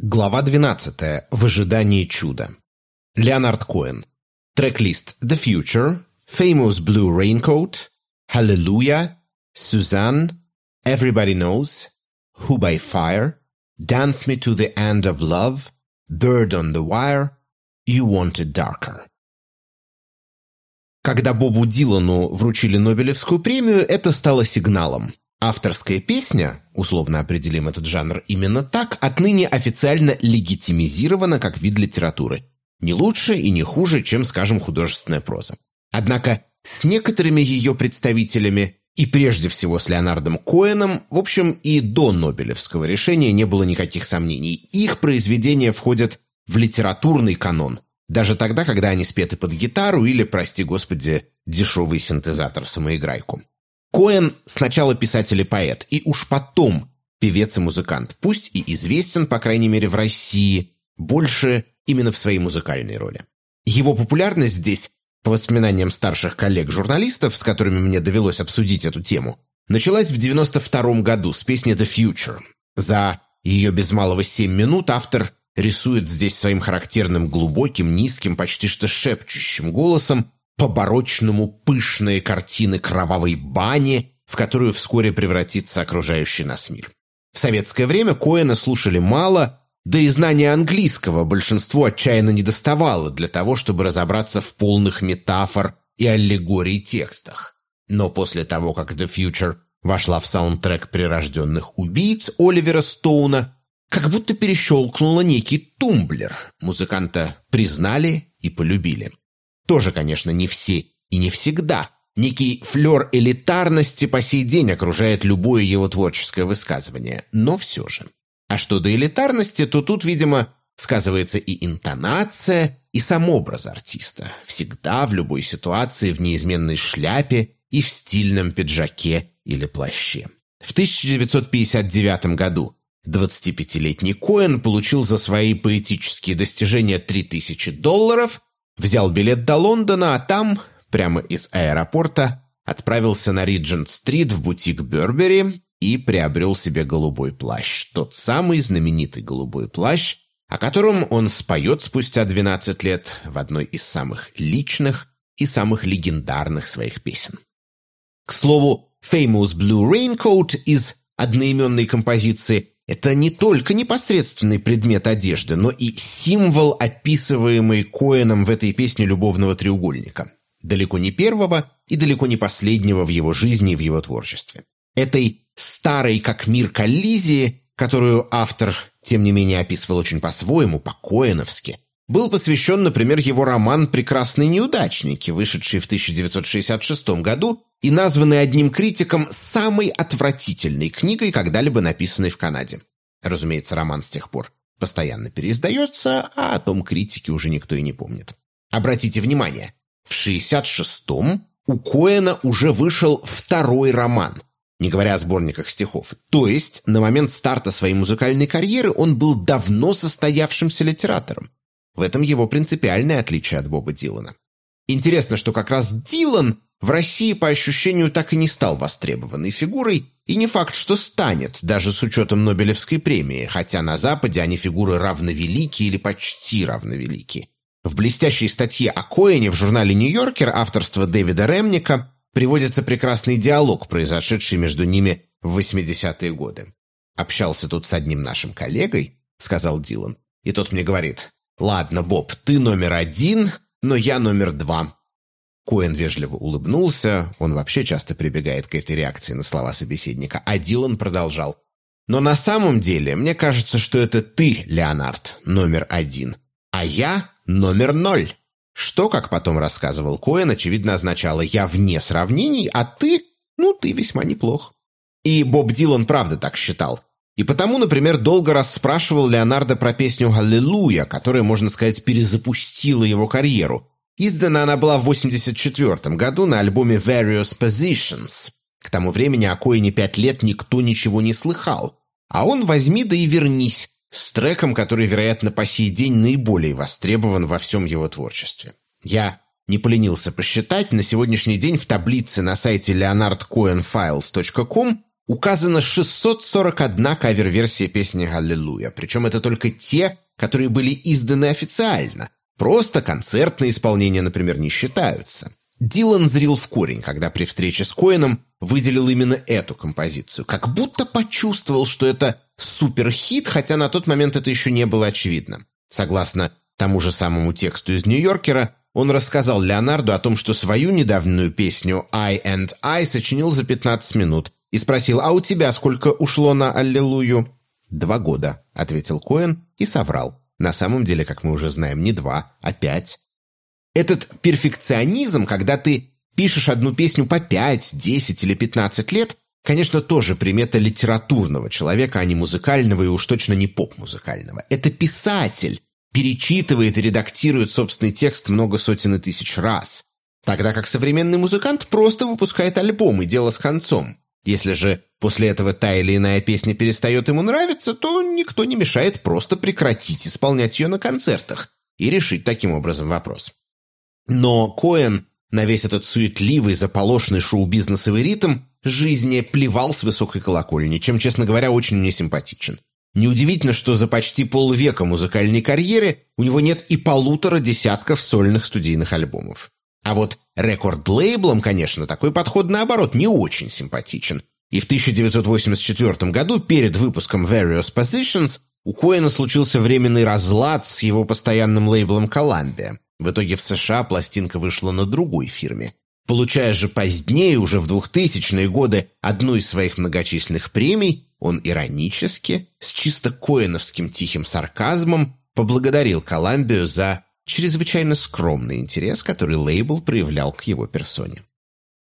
Глава 12. В ожидании чуда. Леонард Коэн. Трек-лист The Future, Famous Blue Raincoat, Hallelujah, Suzanne, Everybody Knows, Who by Fire, Dance Me to the End of Love, Bird on the Wire, You Want It Darker. Когда Бобу Дилану вручили Нобелевскую премию, это стало сигналом. Авторская песня, условно определим этот жанр именно так, отныне официально легитимизирована как вид литературы. Не лучше и не хуже, чем, скажем, художественная проза. Однако с некоторыми ее представителями, и прежде всего с Леонардом Коэном, в общем, и до Нобелевского решения не было никаких сомнений. Их произведения входят в литературный канон, даже тогда, когда они спеты под гитару или, прости господи, дешевый синтезатор-самоиграйку. Коэн сначала писатель и поэт, и уж потом певец и музыкант, пусть и известен, по крайней мере, в России, больше именно в своей музыкальной роли. Его популярность здесь, по воспоминаниям старших коллег-журналистов, с которыми мне довелось обсудить эту тему, началась в 92 году с песни «The Future». За ее без малого семь минут автор рисует здесь своим характерным глубоким, низким, почти что шепчущим голосом по-барочному пышные картины кровавой бани, в которую вскоре превратится окружающий нас мир. В советское время Коэна слушали мало, да и знания английского большинство отчаянно не доставало для того, чтобы разобраться в полных метафор и аллегорий текстах. Но после того, как The Future вошла в саундтрек прирожденных убийц Оливера Стоуна, как будто перещелкнуло некий тумблер. Музыканта признали и полюбили. Тоже, конечно, не все и не всегда. Некий флер элитарности по сей день окружает любое его творческое высказывание, но все же. А что до элитарности, то тут, видимо, сказывается и интонация, и сам образ артиста. Всегда, в любой ситуации, в неизменной шляпе и в стильном пиджаке или плаще. В 1959 году 25-летний Коэн получил за свои поэтические достижения 3000 долларов – Взял билет до Лондона, а там, прямо из аэропорта, отправился на Риджент-стрит в бутик Бербери и приобрел себе голубой плащ. Тот самый знаменитый голубой плащ, о котором он споет спустя 12 лет в одной из самых личных и самых легендарных своих песен. К слову, Famous Blue Raincoat из одноименной композиции это не только непосредственный предмет одежды, но и символ, описываемый Коэном в этой песне любовного треугольника. Далеко не первого и далеко не последнего в его жизни и в его творчестве. Этой старой как мир коллизии, которую автор, тем не менее, описывал очень по-своему, по-коэновски, был посвящен, например, его роман «Прекрасные неудачники», вышедший в 1966 году и названный одним критиком самой отвратительной книгой, когда-либо написанной в Канаде. Разумеется, роман с тех пор постоянно переиздается, а о том критике уже никто и не помнит. Обратите внимание, в 66-м у Коэна уже вышел второй роман, не говоря о сборниках стихов. То есть, на момент старта своей музыкальной карьеры он был давно состоявшимся литератором. В этом его принципиальное отличие от Боба Дилана. Интересно, что как раз Дилан в России по ощущению так и не стал востребованной фигурой, и не факт, что станет, даже с учетом Нобелевской премии, хотя на Западе они фигуры равновелики или почти равновелики. В блестящей статье о Коэне в журнале «Нью-Йоркер» авторства Дэвида Ремника приводится прекрасный диалог, произошедший между ними в 80-е годы. «Общался тут с одним нашим коллегой», — сказал Дилан, и тот мне говорит, «Ладно, Боб, ты номер один, но я номер два. Коэн вежливо улыбнулся, он вообще часто прибегает к этой реакции на слова собеседника, а Дилан продолжал. «Но на самом деле, мне кажется, что это ты, Леонард, номер один, а я номер ноль». Что, как потом рассказывал Коэн, очевидно означало «я вне сравнений, а ты, ну, ты весьма неплох». И Боб Дилан правда так считал. И потому, например, долго расспрашивал Леонардо про песню «Аллилуйя», которая, можно сказать, перезапустила его карьеру – Издана она была в 1984 году на альбоме Various Positions. К тому времени о Коине пять лет никто ничего не слыхал. А он «Возьми да и вернись» с треком, который, вероятно, по сей день наиболее востребован во всем его творчестве. Я не поленился посчитать, на сегодняшний день в таблице на сайте leonardcoinfiles.com указано 641 кавер-версия песни «Аллилуйя», причем это только те, которые были изданы официально. Просто концертные исполнения, например, не считаются. Дилан зрил в корень, когда при встрече с Коэном выделил именно эту композицию, как будто почувствовал, что это суперхит, хотя на тот момент это еще не было очевидно. Согласно тому же самому тексту из «Нью-Йоркера», он рассказал Леонарду о том, что свою недавнюю песню «I and I» сочинил за 15 минут и спросил, а у тебя сколько ушло на «Аллилуйю»? «Два года», — ответил Коэн и соврал. На самом деле, как мы уже знаем, не два, а пять. Этот перфекционизм, когда ты пишешь одну песню по пять, десять или пятнадцать лет, конечно, тоже примета литературного человека, а не музыкального и уж точно не поп-музыкального. Это писатель, перечитывает и редактирует собственный текст много сотен и тысяч раз. Тогда как современный музыкант просто выпускает альбом и дело с концом. Если же после этого та или иная песня перестает ему нравиться, то никто не мешает просто прекратить исполнять ее на концертах и решить таким образом вопрос. Но Коэн на весь этот суетливый, заполошный шоу-бизнесовый ритм жизни плевал с высокой колокольни, чем, честно говоря, очень мне симпатичен. Неудивительно, что за почти полвека музыкальной карьеры у него нет и полутора десятков сольных студийных альбомов. А вот рекорд-лейблам, конечно, такой подход, наоборот, не очень симпатичен. И в 1984 году, перед выпуском Various Positions, у Коэна случился временный разлад с его постоянным лейблом Columbia. В итоге в США пластинка вышла на другой фирме. Получая же позднее, уже в 2000-е годы, одну из своих многочисленных премий, он иронически, с чисто коэновским тихим сарказмом, поблагодарил Коламбию за чрезвычайно скромный интерес, который лейбл проявлял к его персоне.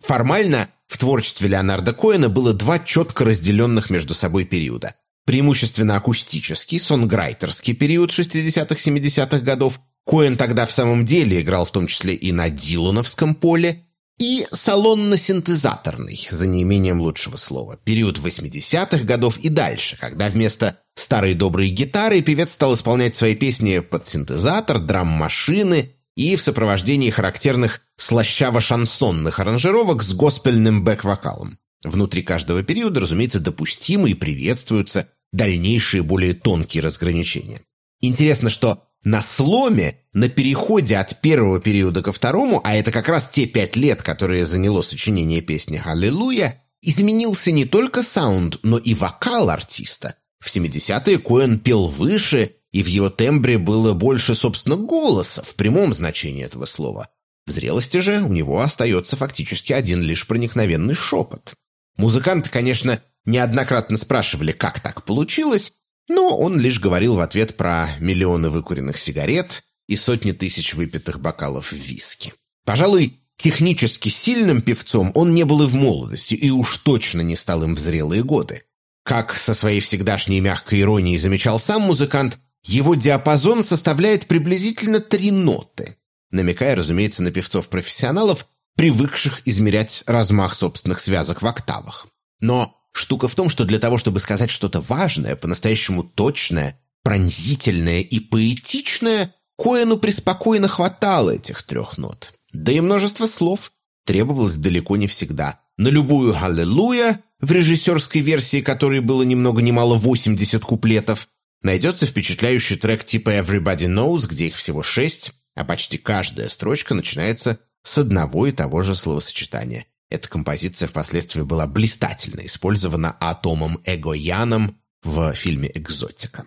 Формально в творчестве Леонарда Коэна было два четко разделенных между собой периода. Преимущественно акустический, сонграйтерский период 60-70-х годов. Коэн тогда в самом деле играл в том числе и на Дилоновском поле, и салонно-синтезаторный, за неимением лучшего слова, период 80-х годов и дальше, когда вместо старой доброй гитары певец стал исполнять свои песни под синтезатор, драм-машины и в сопровождении характерных слащаво-шансонных аранжировок с госпельным бэк-вокалом. Внутри каждого периода, разумеется, допустимы и приветствуются дальнейшие более тонкие разграничения. Интересно, что на сломе, на переходе от первого периода ко второму, а это как раз те пять лет, которые заняло сочинение песни «Аллилуйя», изменился не только саунд, но и вокал артиста. В 70-е Коэн пел выше, и в его тембре было больше, собственно, голоса, в прямом значении этого слова. В зрелости же у него остается фактически один лишь проникновенный шепот. Музыканты, конечно, неоднократно спрашивали, как так получилось, но он лишь говорил в ответ про миллионы выкуренных сигарет и сотни тысяч выпитых бокалов виски. Пожалуй, технически сильным певцом он не был и в молодости, и уж точно не стал им в зрелые годы. Как со своей всегдашней мягкой иронией замечал сам музыкант, его диапазон составляет приблизительно три ноты, намекая, разумеется, на певцов-профессионалов, привыкших измерять размах собственных связок в октавах. Но Штука в том, что для того, чтобы сказать что-то важное, по-настоящему точное, пронзительное и поэтичное, Коэну преспокойно хватало этих трех нот. Да и множество слов требовалось далеко не всегда. На любую «Аллилуйя», в режиссерской версии которой было ни много ни мало 80 куплетов, найдется впечатляющий трек типа «Everybody Knows», где их всего шесть, а почти каждая строчка начинается с одного и того же словосочетания. Эта композиция впоследствии была блистательно использована Атомом Эгояном в фильме «Экзотика».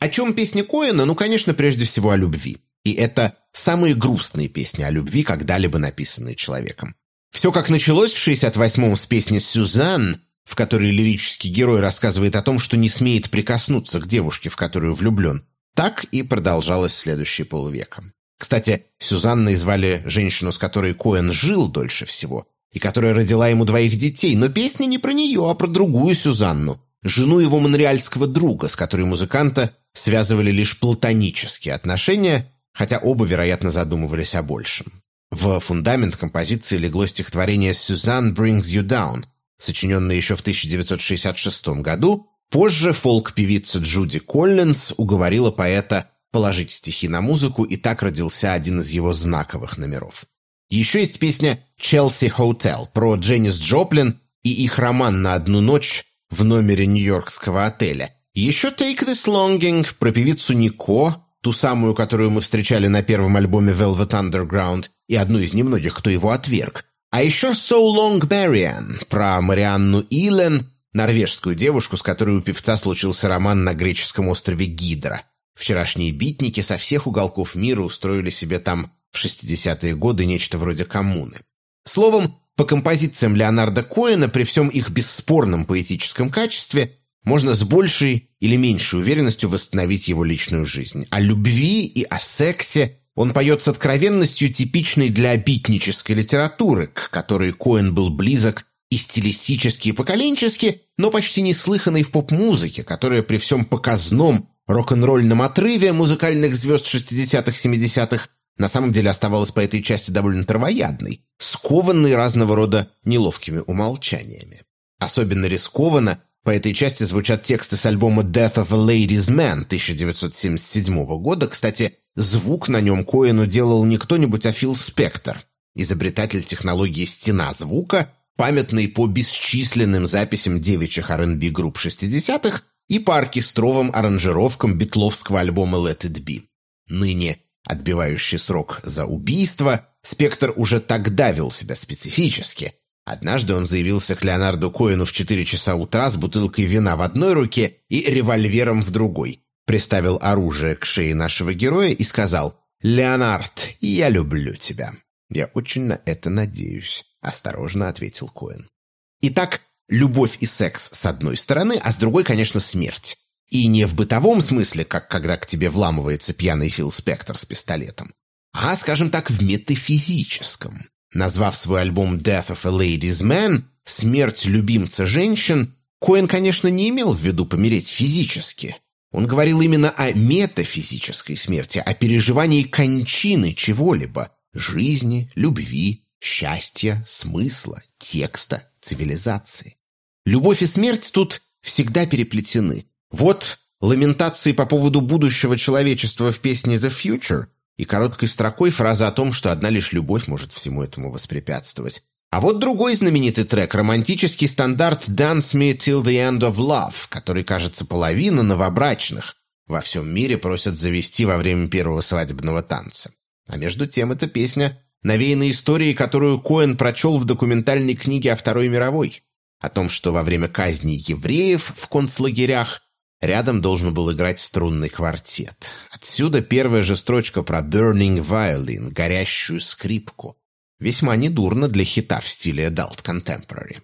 О чем песня Коэна? Ну, конечно, прежде всего о любви. И это самые грустные песни о любви, когда-либо написанные человеком. Все как началось в 68-м с песни «Сюзанн», в которой лирический герой рассказывает о том, что не смеет прикоснуться к девушке, в которую влюблен. Так и продолжалось следующие полвека. Кстати, Сюзанной звали женщину, с которой Коэн жил дольше всего, и которая родила ему двоих детей, но песня не про нее, а про другую Сюзанну, жену его монреальского друга, с которой музыканта связывали лишь платонические отношения, хотя оба, вероятно, задумывались о большем. В фундамент композиции легло стихотворение «Сюзанн brings you down», сочиненное еще в 1966 году. Позже фолк-певица Джуди Коллинз уговорила поэта положить стихи на музыку, и так родился один из его знаковых номеров. Еще есть песня «Челси Hotel» про Дженнис Джоплин и их роман на одну ночь в номере нью-йоркского отеля. Еще «Take This Longing» про певицу Нико, ту самую, которую мы встречали на первом альбоме Velvet Underground, и одну из немногих, кто его отверг. А еще «So Long Marianne» про Марианну Илен, норвежскую девушку, с которой у певца случился роман на греческом острове Гидра. Вчерашние битники со всех уголков мира устроили себе там в 60-е годы нечто вроде коммуны. Словом, по композициям Леонарда Коэна при всем их бесспорном поэтическом качестве можно с большей или меньшей уверенностью восстановить его личную жизнь. О любви и о сексе он поет с откровенностью, типичной для обитнической литературы, к которой Коэн был близок и стилистически, и поколенчески, но почти неслыханной в поп-музыке, которая при всем показном рок-н-ролльном отрыве музыкальных звезд 60-х-70-х на самом деле оставалась по этой части довольно травоядной, скованной разного рода неловкими умолчаниями. Особенно рискованно по этой части звучат тексты с альбома «Death of a Ladies Man» 1977 года. Кстати, звук на нем Коэну делал не кто-нибудь, а Фил Спектор, изобретатель технологии «стена звука», памятный по бесчисленным записям девичьих R&B групп 60-х и по оркестровым аранжировкам битловского альбома «Let It Be». Ныне отбивающий срок за убийство, Спектр уже тогда вел себя специфически. Однажды он заявился к Леонарду Коину в 4 часа утра с бутылкой вина в одной руке и револьвером в другой. Приставил оружие к шее нашего героя и сказал «Леонард, я люблю тебя». «Я очень на это надеюсь», — осторожно ответил Коэн. Итак, любовь и секс с одной стороны, а с другой, конечно, смерть. И не в бытовом смысле, как когда к тебе вламывается пьяный Фил Спектр с пистолетом, а, скажем так, в метафизическом. Назвав свой альбом «Death of a Ladies Man» «Смерть любимца женщин», Коэн, конечно, не имел в виду помереть физически. Он говорил именно о метафизической смерти, о переживании кончины чего-либо – жизни, любви, счастья, смысла, текста, цивилизации. Любовь и смерть тут всегда переплетены. Вот ламентации по поводу будущего человечества в песне «The Future» и короткой строкой фраза о том, что одна лишь любовь может всему этому воспрепятствовать. А вот другой знаменитый трек – романтический стандарт «Dance Me Till the End of Love», который, кажется, половина новобрачных во всем мире просят завести во время первого свадебного танца. А между тем эта песня навеяна историей, которую Коэн прочел в документальной книге о Второй мировой, о том, что во время казни евреев в концлагерях Рядом должен был играть струнный квартет. Отсюда первая же строчка про «burning violin» — горящую скрипку. Весьма недурно для хита в стиле adult contemporary.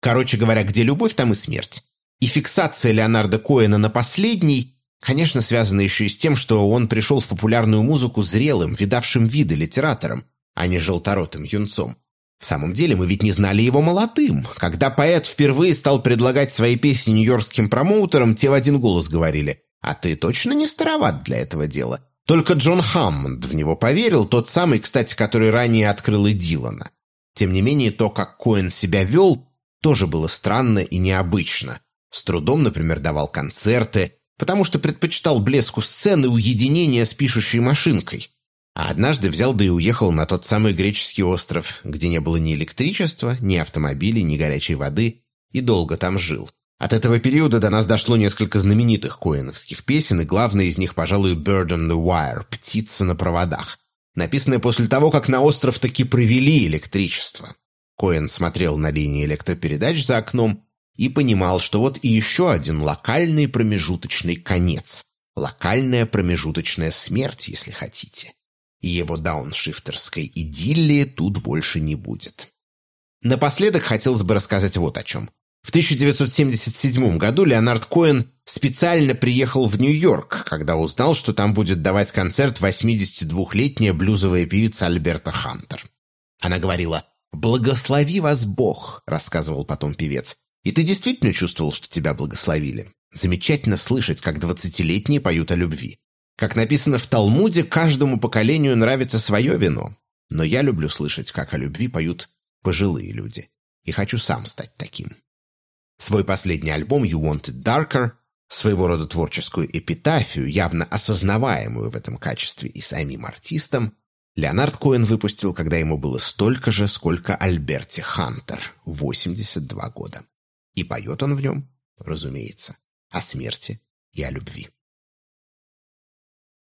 Короче говоря, где любовь, там и смерть. И фиксация Леонарда Коэна на последней, конечно, связана еще и с тем, что он пришел в популярную музыку зрелым, видавшим виды литератором, а не желторотым юнцом. В самом деле, мы ведь не знали его молодым. Когда поэт впервые стал предлагать свои песни нью-йоркским промоутерам, те в один голос говорили «А ты точно не староват для этого дела?» Только Джон Хаммонд в него поверил, тот самый, кстати, который ранее открыл и Дилана. Тем не менее, то, как Коэн себя вел, тоже было странно и необычно. С трудом, например, давал концерты, потому что предпочитал блеску сцены уединения с пишущей машинкой. А однажды взял да и уехал на тот самый греческий остров, где не было ни электричества, ни автомобилей, ни горячей воды, и долго там жил. От этого периода до нас дошло несколько знаменитых коиновских песен, и главная из них, пожалуй, «Bird on the Wire» — «Птица на проводах», написанная после того, как на остров таки провели электричество. Коэн смотрел на линии электропередач за окном и понимал, что вот и еще один локальный промежуточный конец. Локальная промежуточная смерть, если хотите и его дауншифтерской идиллии тут больше не будет. Напоследок хотелось бы рассказать вот о чем. В 1977 году Леонард Коэн специально приехал в Нью-Йорк, когда узнал, что там будет давать концерт 82-летняя блюзовая певица Альберта Хантер. Она говорила «Благослови вас Бог», — рассказывал потом певец. «И ты действительно чувствовал, что тебя благословили? Замечательно слышать, как двадцатилетние поют о любви. Как написано в Талмуде, каждому поколению нравится свое вино. Но я люблю слышать, как о любви поют пожилые люди. И хочу сам стать таким. Свой последний альбом «You Want It Darker» своего рода творческую эпитафию, явно осознаваемую в этом качестве и самим артистом, Леонард Коэн выпустил, когда ему было столько же, сколько Альберти Хантер, 82 года. И поет он в нем, разумеется, о смерти и о любви.